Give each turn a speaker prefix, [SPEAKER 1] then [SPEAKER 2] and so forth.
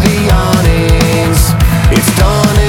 [SPEAKER 1] the awnings. It's dawning.